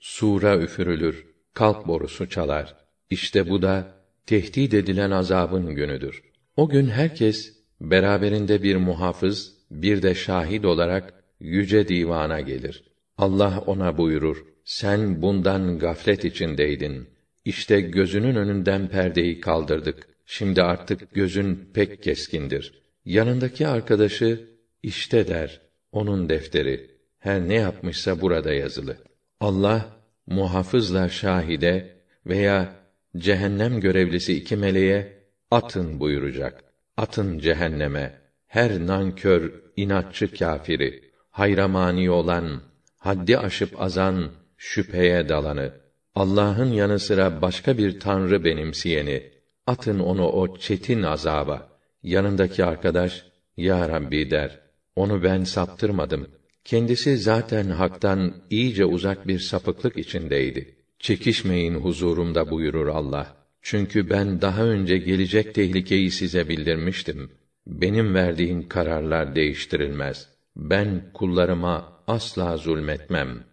sura üfürülür, kalp borusu çalar. İşte bu da tehdit edilen azabın günüdür. O gün herkes beraberinde bir muhafız, bir de şahit olarak yüce divana gelir. Allah ona buyurur: Sen bundan gaflet içindeydin. İşte gözünün önünden perdeyi kaldırdık. Şimdi artık gözün pek keskindir. Yanındaki arkadaşı işte der. Onun defteri. Her ne yapmışsa burada yazılı. Allah muhafızla şahide veya cehennem görevlisi iki meleğe atın buyuracak. Atın cehenneme her nankör, inatçı kâfiri, hayramani olan, haddi aşıp azan, şüpheye dalanı, Allah'ın yanı sıra başka bir tanrı benimseyeni, atın onu o çetin azaba. Yanındaki arkadaş, Ya Rabbi der, onu ben saptırmadım. Kendisi zaten haktan iyice uzak bir sapıklık içindeydi. Çekişmeyin huzurumda buyurur Allah. Çünkü ben daha önce gelecek tehlikeyi size bildirmiştim. Benim verdiğim kararlar değiştirilmez. Ben kullarıma asla zulmetmem.